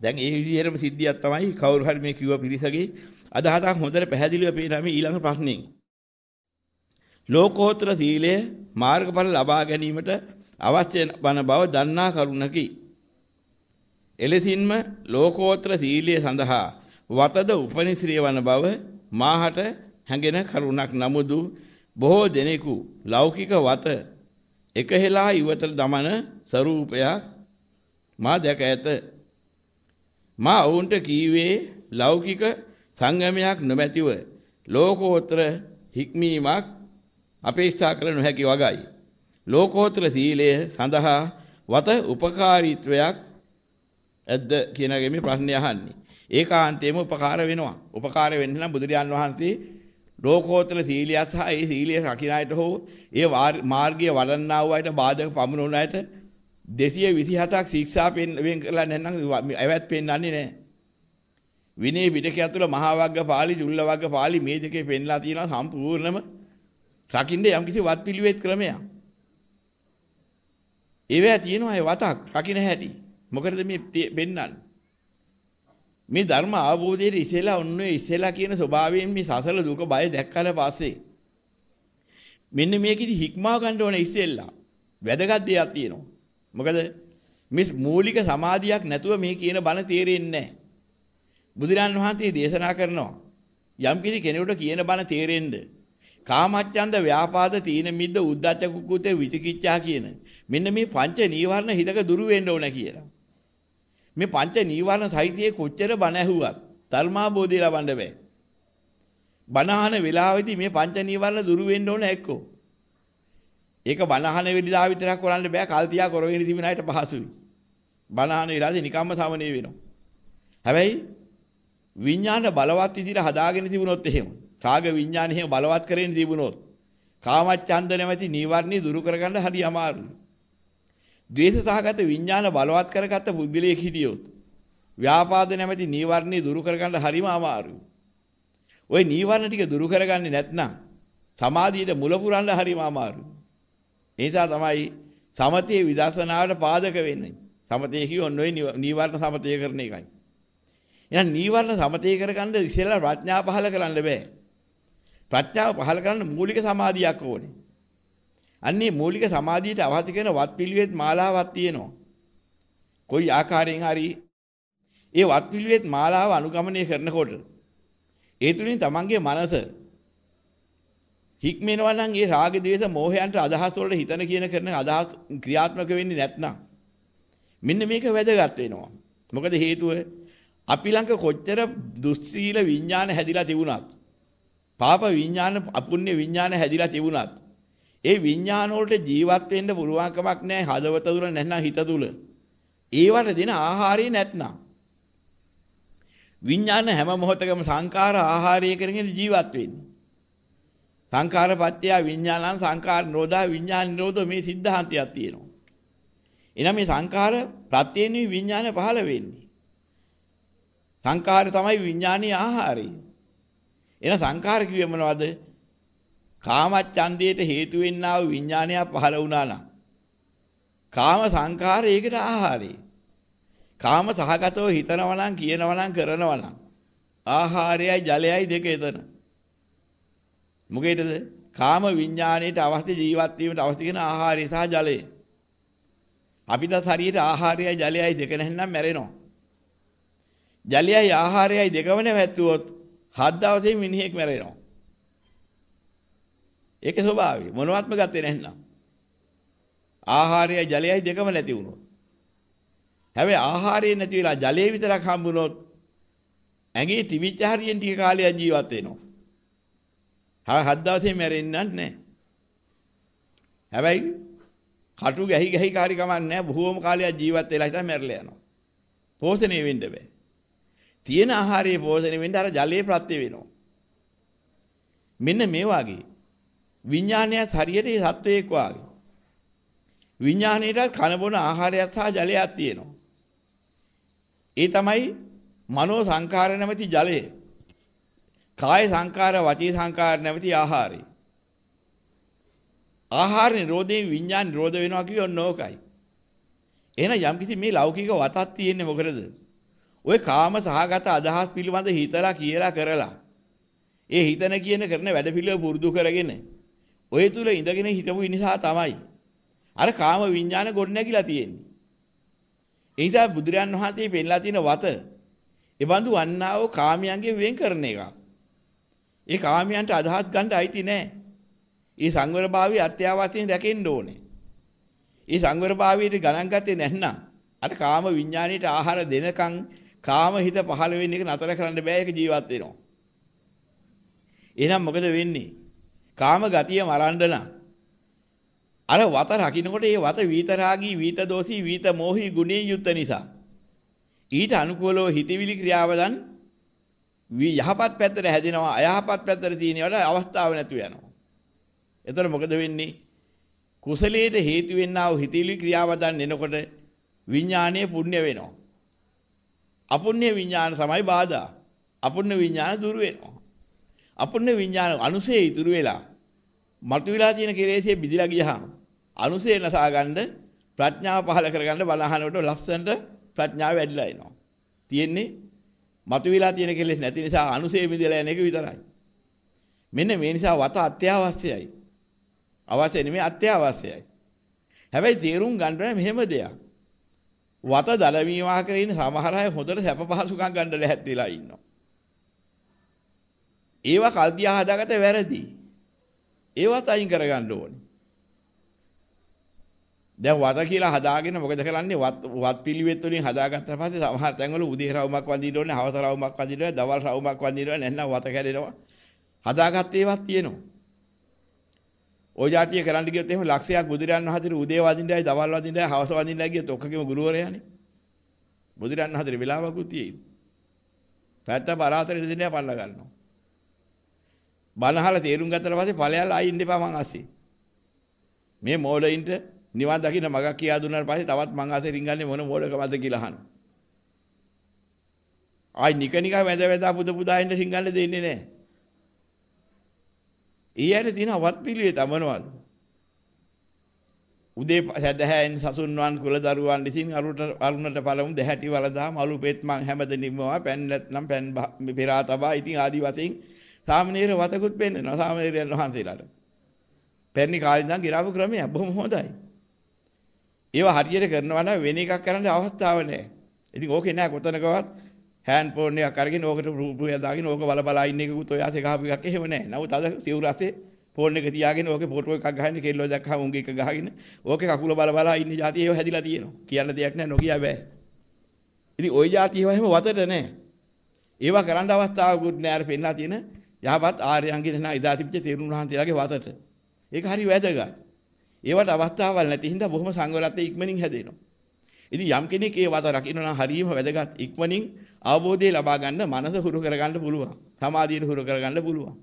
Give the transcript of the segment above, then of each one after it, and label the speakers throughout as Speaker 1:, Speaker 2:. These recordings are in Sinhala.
Speaker 1: දැන් ඒ විදිහේම සිද්ධියක් තමයි කවුරු හරි මේ කිව්ව පිරිසගේ අදහසක් හොඳට පැහැදිලිව පේනවා මේ ඊළඟ ප්‍රශ්නෙන්. ලෝකෝත්තර සීලය මාර්ගඵල ලබා ගැනීමට අවශ්‍ය වන බව දන්නා කරුණකි. එලෙසින්ම ලෝකෝත්තර සීලය සඳහා වතද උපනිශ්‍රේ වන බව මාහට හැඟෙන කරුණක් නමුදු බොහෝ දෙනෙකු ලෞකික වත එකහෙලා ඉවතට දමන ස්වરૂපයක් මා දැක ඇත. මා ඔවුන්ට කීවේ ලෞකික සංගමයක් නොමැතිව ලෝකෝත්තර හික්මීමක් අපේක්ෂා කළ නොහැකි වගයි. ලෝකෝත්තර සීලය සඳහා වත උපකාරීත්වයක් ඇද්ද කියන ගෙමි ප්‍රශ්නය අහන්නේ. ඒකාන්තයෙන්ම උපකාර වෙනවා. උපකාර වෙන්න නම් බුදුරජාන් වහන්සේ ලෝකෝත්තර සීලියත් සහ ඒ සීලිය රකින්න අයට හෝ ඒ මාර්ගය වඩන්නා වූ අයට බාධක පමුණුන අයට 227ක් ශික්ෂා වෙන් කරලා නැත්නම් ඇවැත් පෙන්වන්නේ නැහැ. විනය පිටකය තුළ මහා වග්ග පාළි, චුල්ල වග්ග පාළි මේ දෙකේ පෙන්ලා තියෙනවා සම්පූර්ණම රකින්න යම්කිසි වත් පිළිවෙත් ක්‍රමයක්. ඒවැ තියෙනවා ඒ වතක් රකින්න හැටි. මොකද මේ පෙන්වන්නේ? මේ ධර්ම අවබෝධයේ ඉස්සෙල්ලා ඔන්නේ ඉස්සෙල්ලා කියන ස්වභාවයෙන් මේ සසල දුක බය දැක්කලා පස්සේ මෙන්න මේකෙදි හික්මා ගන්න ඕනේ ඉස්සෙල්ලා. වැදගත් දෙයක් තියෙනවා. මොකද මේ මූලික සමාධියක් නැතුව මේ කියන බණ තේරෙන්නේ නැහැ. බුදුරන් වහන්සේ දේශනා කරනවා යම් කිසි කෙනෙකුට කියන බණ තේරෙන්නේ කාමච්ඡන්ද ව්‍යාපාද තීන මිද්ද උද්ධච්ච කුකුතේ විචිකිච්ඡා කියන මෙන්න මේ පංච නීවරණ හිතක දුරු වෙන්න ඕන කියලා. මේ පංච නීවරණ සහිතයේ කොච්චර බණ ඇහුවත් ධර්මාබෝධය ලබන්න බෑ. බණහන වෙලාවෙදී මේ පංච නීවරණ දුරු වෙන්න ඕන එක්කෝ. ඒක බණහන වෙලිදා විතරක් කරන්න බෑ කල් තියා කරගෙන තිබෙන අයට පහසුයි. බණහන වෙලාදී නිකම්ම සමනේ වෙනවා. හැබැයි විඥාන බලවත් විදිහට හදාගෙන තිබුණොත් එහෙම රාග විඥාන එහෙම බලවත් කරගෙන තිබුණොත් කාමච්ඡන්ද නැමැති නීවරණي දුරු කරගන්න හරි අමාරුයි. ද්වේෂ සහගත විඥාන බලවත් කරගත්ත බුද්ධිලෙක් හිටියොත් ව්‍යාපාද නැමැති නීවරණي දුරු කරගන්න හරිම අමාරුයි. ওই නීවරණ ටික දුරු කරගන්නේ නැත්නම් සමාධියට මුල පුරන්න හරිම අමාරුයි. ඒ නිසා තමයි සමතේ විදර්ශනාවට පාදක වෙන්නේ. සමතේ කියොන්නේ ওই නීවරණ සමතේ කරන එකයි. එහෙනම් නීවරණ සමතේ කරගන්න ඉස්සෙල්ලා ප්‍රඥා පහල කරන්න බෑ. ප්‍රඥාව පහල කරන්න මූලික සමාධියක් ඕනේ. අන්නේ මූලික සමාධියට අවශ්‍ය කරන වත් පිළිවෙත් මාලාවක් තියෙනවා. කොයි ආකාරයෙන් හරි ඒ වත් පිළිවෙත් මාලාව අනුගමනය කරනකොට ඒ තුලින් තමන්ගේ මනස හික්මෙනවා නම් ඒ රාග දේශ මොහයන්ට අදහස් වලට හිතන කියන කරන අදහස් ක්‍රියාත්මක වෙන්නේ නැත්නම් මෙන්න මේක වැදගත් වෙනවා. මොකද හේතුව අපි ළඟ කොච්චර දුස්සීල විඥාන හැදිලා තිබුණත් පාප විඥාන අපුණ්‍ය විඥාන හැදිලා තිබුණත් ඒ විඥාන වලට ජීවත් වෙන්න පුළුවන්කමක් නැහැ හදවත තුල නැත්නම් හිත තුල. ඒවට දෙන ආහාරය නැත්නම් විඥාන හැම මොහොතකම සංකාර ආහාරය කරගෙන ජීවත් වෙන්නේ. සංඛාර පත්‍ය විඥානං සංඛාර නිරෝධා විඥාන නිරෝධෝ මේ සිද්ධාන්තයක් තියෙනවා. එහෙනම් මේ සංඛාර ප්‍රත්‍යයෙන් විඥානය පහළ වෙන්නේ. සංඛාරය තමයි විඥානීය ආහාරය. එහෙනම් සංඛාර කිව්වේ මොනවද? කාමච්ඡන්දයට හේතු වෙන්නා වූ විඥානය පහළ වුණා නම් කාම සංඛාරය ඒකට ආහාරය. කාම සහගතව හිතනවා නම් කියනවා නම් කරනවා නම් ආහාරයයි ජලයයි දෙක එතන. මොකේදද? කාම විඥාණයට අවශ්‍ය ජීවත් වීමට අවශ්‍ය කරන ආහාරය සහ ජලය. අපිට ශරීරයේ ආහාරයයි ජලයයි දෙක නැත්නම් මැරෙනවා. ජලයයි ආහාරයයි දෙකම නැවැත්තුවොත් හත් දවසේ මිනිහෙක් මැරෙනවා. ඒකේ ස්වභාවය මොනවත්ම ගත්තේ නැත්නම්. ආහාරයයි ජලයයි දෙකම නැති වුණොත්. හැබැයි ආහාරය නැති වෙලා ජලය විතරක් හම්බුනොත් ඇඟේ තිබිච්ච හරියෙන් ටික කාලයක් ජීවත් වෙනවා. හා හත් දවසේ මැරෙන්නත් නැහැ. හැබැයි කටු ගැහි ගැහි කාරි කමක් නැහැ බොහෝම කාලයක් ජීවත් වෙලා හිටන් මැරලා යනවා. පෝෂණය වෙන්න බෑ. තියෙන ආහාරයේ පෝෂණය වෙන්න අර ජලයේ ප්‍රත්‍ය වෙනවා. මෙන්න මේ වගේ විඥානයත් හරියට ඒ සත්වයක් වාගේ. විඥාණයටත් කන බොන ආහාරයක් සහ ජලයක් තියෙනවා. ඒ තමයි මනෝ සංකාර නැමැති ජලය. කාය සංකාර වචී සංකාර නැමැති ආහාරය. ආහාර නිරෝධයෙන් විඥාන නිරෝධ වෙනවා කියොත් නෝකයි. එහෙනම් යම්කිසි මේ ලෞකික වතක් තියෙන්නේ මොකටද? ওই කාම සහගත අදහස් පිළිබඳ හිතලා කියලා කරලා ඒ හිතන කියන කරන වැඩ පිළිවෙල පුරුදු කරගෙන ඔය තුල ඉඳගෙන හිටපු නිසා තමයි අර කාම විඥාන ගොඩ නැගිලා තියෙන්නේ. ඒ නිසා බුදුරයන් වහන්සේ පෙන්ලා තියෙන වත ඒ බඳු වන්නා වූ කාමයන්ගේ වෙන් කරන එක. ඒ කාමයන්ට අදහස් ගන්න අයිති නෑ. ඒ සංවරභාවය අත්‍යවශ්‍යයෙන් රැකෙන්න ඕනේ. ඒ සංවරභාවයට ගණන් ගත්තේ නැත්නම් අර කාම විඥාණයට ආහාර දෙනකන් කාම හිත පහළ වෙන එක නතර කරන්න බෑ ඒක ජීවත් වෙනවා. එහෙනම් මොකද වෙන්නේ? කාම ගතිය මරන්න නම් අර වත රකින්නකොට ඒ වත වීතරාගී වීත දෝෂී වීත මෝහී ගුණේ යුක්ත නිසා ඊට අනුකූලව හිතවිලි ක්‍රියාවදන් යහපත් පැත්තට හැදෙනවා අයහපත් පැත්තට තියෙනවට අවස්ථාවක් නැතුව යනවා. එතකොට මොකද වෙන්නේ? කුසලයට හේතු වෙන්නා වූ හිතවිලි ක්‍රියාවදන් එනකොට විඥානීය පුණ්‍ය වෙනවා. අපුණ්‍ය විඥාන තමයි බාධා. අපුණ්‍ය විඥාන දුර වෙනවා. අපුණ්‍ය විඥාන අනුසේ ඉතුරු වෙලා මතුවලා තියෙන කෙලෙසේ බිදිලා ගියහම අනුසේ නසා ගන්න ප්‍රඥාව පහල කරගන්න බලහනකොට ලස්සනට ප්‍රඥාව වැඩිලා එනවා. තියෙන්නේ මතුවලා තියෙන කෙලෙස් නැති නිසා අනුසේ බිදිලා යන එක විතරයි. මෙන්න මේ නිසා වත අත්‍යවශ්‍යයි. අවශ්‍ය නෙමෙයි අත්‍යවශ්‍යයි. හැබැයි තේරුම් ගන්න මෙහෙම දෙයක්. වත දලවීමා කරගෙන සමහර අය හොඳට සැප පහසුකම් ගන්න ලැහැත්තිලා ඉන්නවා. ඒවා කල්දියා හදාගත වැරදි. ඒවත් අයින් කරගන්න ඕනේ. දැන් වත කියලා හදාගෙන මොකද කරන්නේ? වත් වත් පිළිවෙත් වලින් හදාගත්තා පස්සේ සමහර තැන්වල උදේ රවුමක් වඳින්න ඕනේ හවස රවුමක් වඳින්න ඕනේ දවල් රවුමක් වඳින්න ඕනේ නැත්නම් වත කැඩෙනවා. හදාගත්ත ඒවත් තියෙනවා. ওই જાතිය කරන්න ගියොත් එහෙම ලක්ෂයක් බුදුරයන් වහන්සේ උදේ වඳින්නයි දවල් වඳින්නයි හවස වඳින්නයි ගියොත් ඔක්කගේම ගුරුවරයානේ බුදුරයන් වහන්සේ වෙලාවකුත් තියෙයි. පැත්ත පරාතරේ දිනේ පල්ල ගන්නවා. බණහල තේරුම් ගත්තට පස්සේ ඵලයල් ආයි ඉන්න එපා මං අස්සේ. මේ මෝඩයින්ට නිවන් දකින්න මගක් කියා දුන්නාට පස්සේ තවත් මං අස්සේ රින්ගන්නේ මොන මෝඩකමද කියලා අහනවා. ආයි නිකනිකා වැඳ වැඳ පුද පුදා ඉන්න රින්ගන්න දෙන්නේ නැහැ. ඊයට තියෙන වත් පිළිවේ තමනවාද? උදේ සදහැන් සසුන්වන් කුල දරුවන් විසින් අරුට අරුණට පළමු දැහැටි වලදා මලු පෙත් මං හැමදෙනින්මවා පැන් නැත්නම් පැන් පෙරා තබා ඉතින් ආදි වශයෙන් සාමනීර වතකුත් පෙන්නනවා සාමනීරයන් වහන්සේලාට. පැරණි කාලේ ඉඳන් ගිරාපු ක්‍රමය බොහොම හොඳයි. ඒවා හරියට කරනවා නම් වෙන එකක් කරන්න අවස්ථාව නැහැ. ඉතින් ඕකේ නැහැ කොතනකවත් හෑන්ඩ් ෆෝන් එකක් අරගෙන ඕකට රුපියල් දාගෙන ඕක බල බලා ඉන්න එකකුත් ඔය ආසේ ගහපු එකක් එහෙම නැහැ. නමුත් අද සිවුර අතේ ෆෝන් එක තියාගෙන ඕකේ ෆොටෝ එකක් ගහගෙන කෙල්ලෝ දැක්කම උන්ගේ එක ගහගෙන ඕකේ කකුල බල බලා ඉන්න જાතිය ඒව හැදිලා තියෙනවා. කියන්න දෙයක් නැහැ නොකිය බෑ. ඉතින් ওই જાතිය ඒවා එහෙම වතර නැහැ. ඒවා කරන්න අවස්ථාවකුත් නැහැ අර පෙන්නලා තියෙන යහපත් ආර්යයන්ගේ නා ඉදා තිබිච්ච තේරුණාන්තිලාගේ වතට. ඒක හරි වැදගත්. ඒවට අවස්ථාවල් නැති හින්දා බොහොම සංවරත්වයේ ඉක්මනින් හැදෙනවා. ඉතින් යම් කෙනෙක් ඒ වත රකින්න නම් හරියම වැදගත් ඉක්මනින් අවබෝධය ලබා ගන්න මනස හුරු කරගන්න පුළුවන්. සමාධියට හුරු කරගන්න පුළුවන්.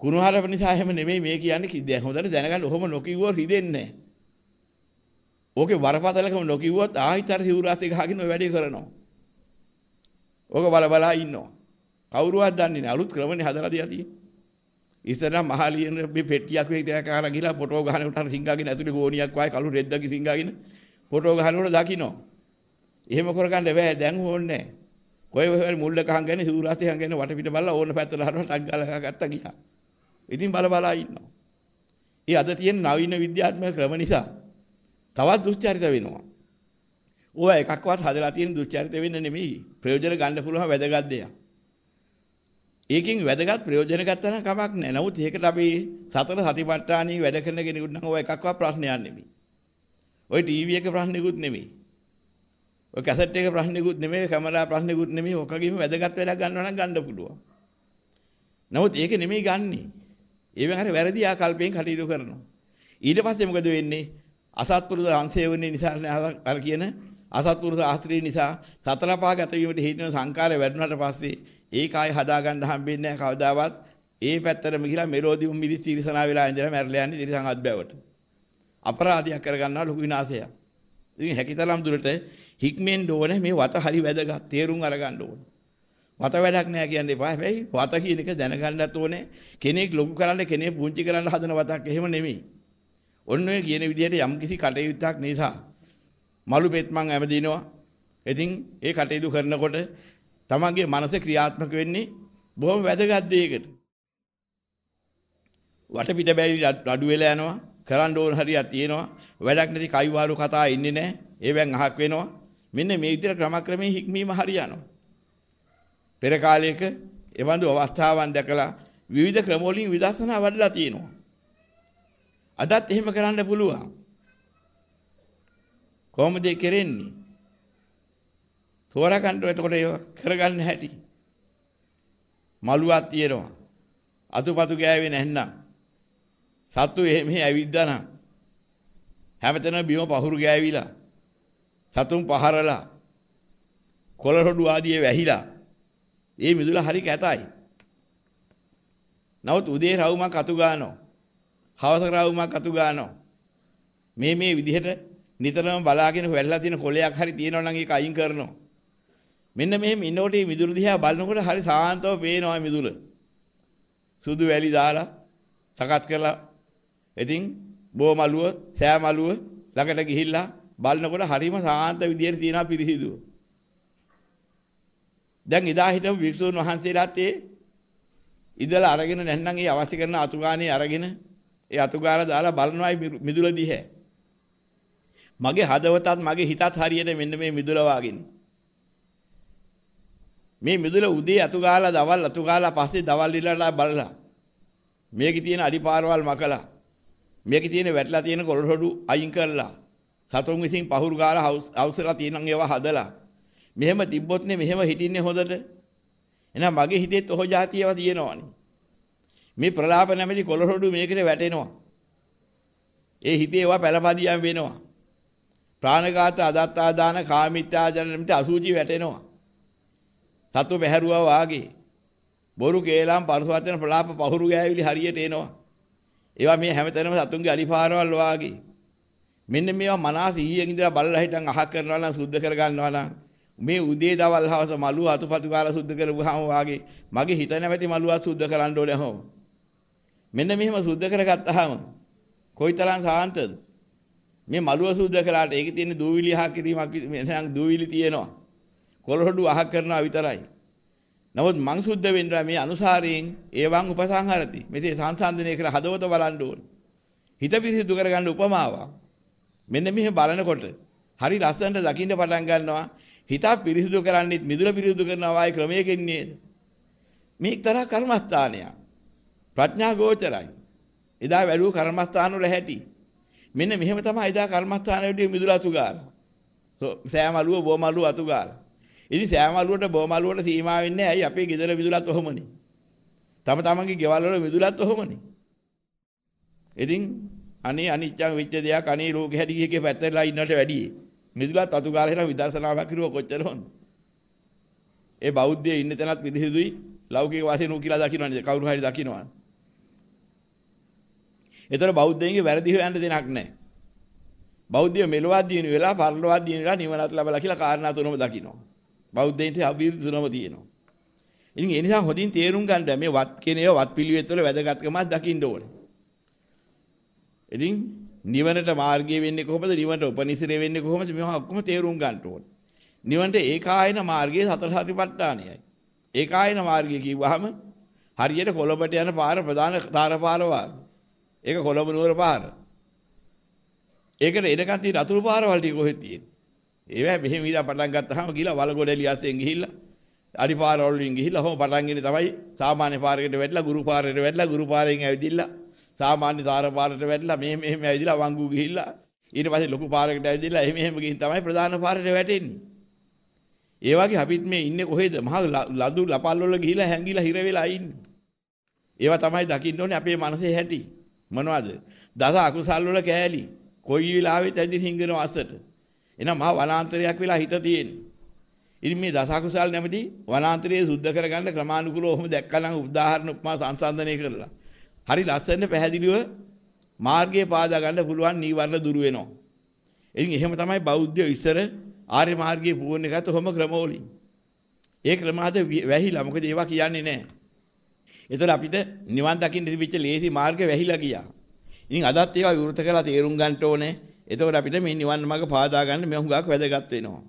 Speaker 1: කුණුහරුප නිසා එහෙම නෙමෙයි මේ කියන්නේ කිද්ද හොඳට දැනගන්න ඔහොම නොකියුවොත් හිදෙන්නේ නැහැ. ඕකේ වරපතලකම නොකියුවොත් ආහිතර සිවුරාසේ ගහගෙන ඔය වැඩේ කරනවා. ඕක බල බලා ඉන්නවා. කවුරුවත් දන්නේ නැහැ. අලුත් ක්‍රමනේ හදලා තියා තියෙන්නේ. ඉස්සර මහලියන මේ පෙට්ටියක් වගේ දෙයක් අරන් ගිහලා ෆොටෝ ගහන උට රිංගාගෙන ඇතුලේ ගෝණියක් වගේ කළු රෙද්දක රිංගාගෙන ෆොටෝ ගහනකොට දකින්න. එහෙම කරගන්න බෑ දැන් ඕනේ නැහැ. කොයි වෙලාවෙ මුල්ලක හංගගෙන සූරාතේ හංගගෙන වටපිට බලලා ඕන පැත්තට හරවලා ටක් ගාලා ගත්තා ගියා. ඉතින් බල බලා ඉන්නවා. ඒ අද තියෙන නවීන විද්‍යාත්මක ක්‍රම නිසා තවත් දුස්චරිත වෙනවා. ඕවා එකක්වත් හදලා තියෙන දුස්චරිත වෙන්න නෙමෙයි. ප්‍රයෝජන ගන්න පුළුවන් වැදගත් දෙයක්. ඒකෙන් වැදගත් ප්‍රයෝජන ගත්තා නම් කමක් නැහැ. නමුත් ඒකට අපි සතර සතිපට්ඨානී වැඩ කරන කෙනෙකුට නම් ඔය එකක්වත් ප්‍රශ්නයක් නෙමෙයි. ඔය ටීවී එක ප්‍රශ්නෙකුත් නෙමෙයි. ඔය කැසට් එක ප්‍රශ්නෙකුත් නෙමෙයි, කැමරා ප්‍රශ්නෙකුත් නෙමෙයි. ඔකගෙම වැදගත් වැඩක් ගන්නවා නම් ගන්න පුළුවන්. නමුත් ඒක නෙමෙයි ගන්නෙ. ඒවෙන් හරි වැරදි ආකල්පයෙන් කටයුතු කරනවා. ඊට පස්සේ මොකද වෙන්නේ? අසත්පුරුෂ අංශය නිසා අර කියන අසත්පුරුෂ ආශ්‍රය නිසා සතර පහ ගත වීමට හේතු වෙන සංකාරය වැඩුණාට පස්සේ ඒක ආයි හදාගන්න හම්බෙන්නේ නැහැ කවදාවත්. ඒ පැත්තටම ගිහිලා මෙලෝදිම මිරිස් තිරසනා වෙලා ඉඳලා මැරලා යන්නේ තිරසන් අත්බැවට. අපරාධයක් කරගන්නවා ලොකු විනාශයක්. ඉතින් හැකිතරම් දුරට හික්මෙන් ඕනේ මේ වත හරි වැදගත් තේරුම් අරගන්න ඕනේ. වත වැඩක් නෑ කියන්න එපා. හැබැයි වත කියන එක දැනගන්නත් ඕනේ. කෙනෙක් ලොකු කරන්න කෙනෙක් පුංචි කරන්න හදන වතක් එහෙම නෙමෙයි. ඔන්න ඔය කියන විදිහට යම් කිසි කටයුත්තක් නිසා මලු පෙත් මං ඇමදිනවා. ඉතින් ඒ කටයුතු කරනකොට තමන්ගේ මනස ක්‍රියාත්මක වෙන්නේ බොහොම වැදගත් දෙයකට. වටපිට බැරි අඩු වෙලා යනවා. කරන්න ඕන හරියක් තියෙනවා. වැඩක් නැති කයිවාරු කතා ඉන්නේ නැහැ. ඒවෙන් අහක් වෙනවා. මෙන්න මේ විදිහට ක්‍රමක්‍රමයෙන් හික්මීම හරියනවා. පෙර කාලයක එවන්දු අවස්ථාවන් දැකලා විවිධ ක්‍රම වලින් විදර්ශනා වඩලා තියෙනවා. අදත් එහෙම කරන්න පුළුවන්. කොහොමද ඒ කරන්නේ? තෝරගන්න එතකොට ඒව කරගන්න හැටි. මලුවක් තියෙනවා. අතුපතු ගෑවේ නැත්නම් සත්තු එහෙම ඇවිද්දා නම් හැමතැනම බිම පහුරු ගෑවිලා සතුන් පහරලා කොළරොඩු ආදී වැහිලා ඒ මිදුල හරි කැතයි. නමුත් උදේ රවුමක් අතු ගන්නවා. හවස රවුමක් අතු ගන්නවා. මේ මේ විදිහට නිතරම බලාගෙන වැල්ලා තියෙන කොලයක් හරි තියෙනවා නම් ඒක අයින් කරනවා. මෙන්න මෙහෙම ඉන්නකොට මේ මිදුල දිහා බලනකොට හරි සාන්තව පේනවා මිදුල. සුදු වැලි දාලා සකත් කරලා ඉතින් බෝමලුව සෑමලුව ළඟට ගිහිල්ලා බලනකොට හරිම සාන්ත විදියට තියෙනවා පිරිසිදුව. දැන් ඉදා හිටපු වික්ෂුන් වහන්සේලාත් ඒ ඉදලා අරගෙන නැත්නම් ඒ අවශ්‍ය කරන අතුගානේ අරගෙන ඒ අතුගාලා දාලා බලනවායි මිදුල දිහැ. මගේ හදවතත් මගේ හිතත් හරියට මෙන්න මේ මිදුල වාගෙන. මේ මිදුල උදේ අතුගාලා දවල් අතුගාලා පස්සේ දවල් ඉල්ලලා බලලා. මේකේ තියෙන අඩිපාරවල් මකලා. මේකේ තියෙන වැටලා තියෙන කොළරොඩු අයින් කරලා. සතුන් විසින් පහුරු ගාලා අවසරලා තියෙනන් ඒවා හදලා. මෙහෙම තිබ්බොත් නේ මෙහෙම හිටින්නේ හොඳට. එහෙනම් මගේ හිතේත් ඔහො જાතියව තියෙනවනේ. මේ ප්‍රලාප නැමැති කොළරොඩු මේකට වැටෙනවා. ඒ හිතේ ඒවා පළපදියම් වෙනවා. ප්‍රාණඝාත අදත්තා දාන කාමිත්‍යාජන නැමැති අසුචි වැටෙනවා. සතු බැහැරුවා වාගේ බොරු කේලම් පරිසවචන ප්‍රලාප පහුරු ගෑවිලි හරියට එනවා ඒවා මේ හැමතැනම සතුන්ගේ අලිපාරවල් වාගේ. මෙන්න මේවා මනස ඊයෙන් ඉඳලා බලලා හිටන් අහක් කරනවා නම් සුද්ධ කර ගන්නවා නම් මේ උදේ දවල් හවස මලුව අතුපතු කාලා සුද්ධ කරපුවාම වාගේ මගේ හිත නැමැති මලුවත් සුද්ධ කරන්න ඕනේ හොම. මෙන්න මෙහෙම සුද්ධ කරගත්තාම කොයිතරම් සාන්තද? මේ මලුව සුද්ධ කළාට ඒකේ තියෙන දූවිලි අහක් කිරීමක් මෙතන දූවිලි තියෙනවා. කොළහොඩු අහක් කරනවා විතරයි. නමුත් මං සුද්ධ වෙන්න මේ අනුසාරයෙන් ඒවන් උපසංහරති. මෙසේ සංසන්දනය කර හදවත බලන්න ඕන. හිත පිරිසිදු කරගන්න උපමාවක්. මෙන්න මෙහෙම බලනකොට හරි ලස්සනට දකින්න පටන් ගන්නවා. හිත පිරිසිදු කරන්නේත් මිදුල පිරිසිදු කරනවා ආයේ ක්‍රමයකින් නේද? මේ එක්තරා කර්මස්ථානයක්. ප්‍රඥා ගෝචරයි. එදා වැඩුව කර්මස්ථාන වල හැටි. මෙන්න මෙහෙම තමයි එදා කර්මස්ථාන වලදී මිදුල අතු ගාලා. සෑමලුව බොමලුව අතු ගාලා. ඉතින් සෑම අලුවට බොම අලුවට සීමා වෙන්නේ ඇයි අපේ ගෙදර මිදුලත් ඔහොමනේ. තම තමන්ගේ ගෙවල් වල මිදුලත් ඔහොමනේ. ඉතින් අනේ අනිච්චං වෙච්ච දෙයක් අනේ රෝගේ හැටි කියකේ පැත්තටලා ඉන්නට වැඩියි. මිදුලත් අතු ගාලා හිටන් විදර්ශනාවක් කරුව කොච්චර හොඳ. ඒ බෞද්ධයේ ඉන්න තැනත් විදිහදුයි ලෞකික වාසිය නු කියලා දකින්නනේ කවුරු හරි දකින්නවා. ඒතර බෞද්ධයන්ගේ වැරදි හොයන්න දෙයක් නැහැ. බෞද්ධය මෙලොවක් දිනු වෙලා පරලොවක් දිනු වෙලා නිවනත් ලැබලා කියලා කාරණා තුනම දකින්නවා. බෞද්ධයින්ට අභිවෘද්ධිනම තියෙනවා. ඉතින් ඒ නිසා හොඳින් තේරුම් ගන්න මේ වත් කියන ඒවා වත් පිළිවෙත් වල වැදගත්කමක් දකින්න ඕනේ. ඉතින් නිවනට මාර්ගය වෙන්නේ කොහොමද? නිවනට උපනිශ්‍රේ වෙන්නේ කොහොමද? මේවා ඔක්කොම තේරුම් ගන්න ඕනේ. නිවනට ඒකායන මාර්ගයේ සතර සතිපට්ඨානයයි. ඒකායන මාර්ගය කිව්වහම හරියට කොළඹට යන පාර ප්‍රධාන තාර පාර ඒක කොළඹ නුවර පාර. ඒකට එනකන් තියෙන අතුරු පාරවල් ටික කොහෙද තියෙන්නේ? ඒවැ මෙහෙම ඉඳලා පටන් ගත්තාම ගිහලා වලගොඩලිය අතෙන් ගිහිල්ලා අඩිපාර වලින් ගිහිල්ලා හොම පටන් ගෙන තමයි සාමාන්‍ය පාරකට වැටලා ගුරු පාරකට වැටලා ගුරු පාරෙන් ඇවිදිලා සාමාන්‍ය තාර පාරට වැටලා මෙහෙම මෙහෙම ඇවිදිලා වංගු ගිහිල්ලා ඊට පස්සේ ලොකු පාරකට ඇවිදිලා එහෙම එහෙම ගිහින් තමයි ප්‍රධාන පාරට වැටෙන්නේ. ඒ වගේ අපිත් මේ ඉන්නේ කොහෙද? මහ ලදු ලපල් වල ගිහිලා හැංගිලා හිර වෙලා ඉන්නේ. ඒවා තමයි දකින්න ඕනේ අපේ මනසේ හැටි. මොනවද? දස අකුසල් වල කෑලි. කොයි වෙලාවෙත් ඇදින් හින්ගන අසට. එහෙනම් මහා වනාන්තරයක් වෙලා හිත තියෙන්නේ. ඉතින් මේ දසකුසල් නැමැති වනාන්තරයේ සුද්ධ කරගන්න ක්‍රමානුකූලව ඔහොම දැක්කනම් උදාහරණ උපමා සංසන්දනය කරලා. හරි ලස්සන පැහැදිලිව මාර්ගයේ පාදා ගන්න පුළුවන් නීවරණ දුරු වෙනවා. ඉතින් එහෙම තමයි බෞද්ධයෝ ඉස්සර ආර්ය මාර්ගයේ පුරන්නේ ගත ඔහොම ක්‍රමවලින්. ඒ ක්‍රම අද වැහිලා මොකද ඒවා කියන්නේ නැහැ. ඒතර අපිට නිවන් දකින්න තිබිච්ච ලේසි මාර්ගය වැහිලා ගියා. ඉතින් අදත් ඒවා විවෘත කරලා තේරුම් ගන්න ඕනේ. එතකොට අපිට මේ නිවන් මාර්ග පාදා ගන්න මේ හුඟක් වැදගත් වෙනවා.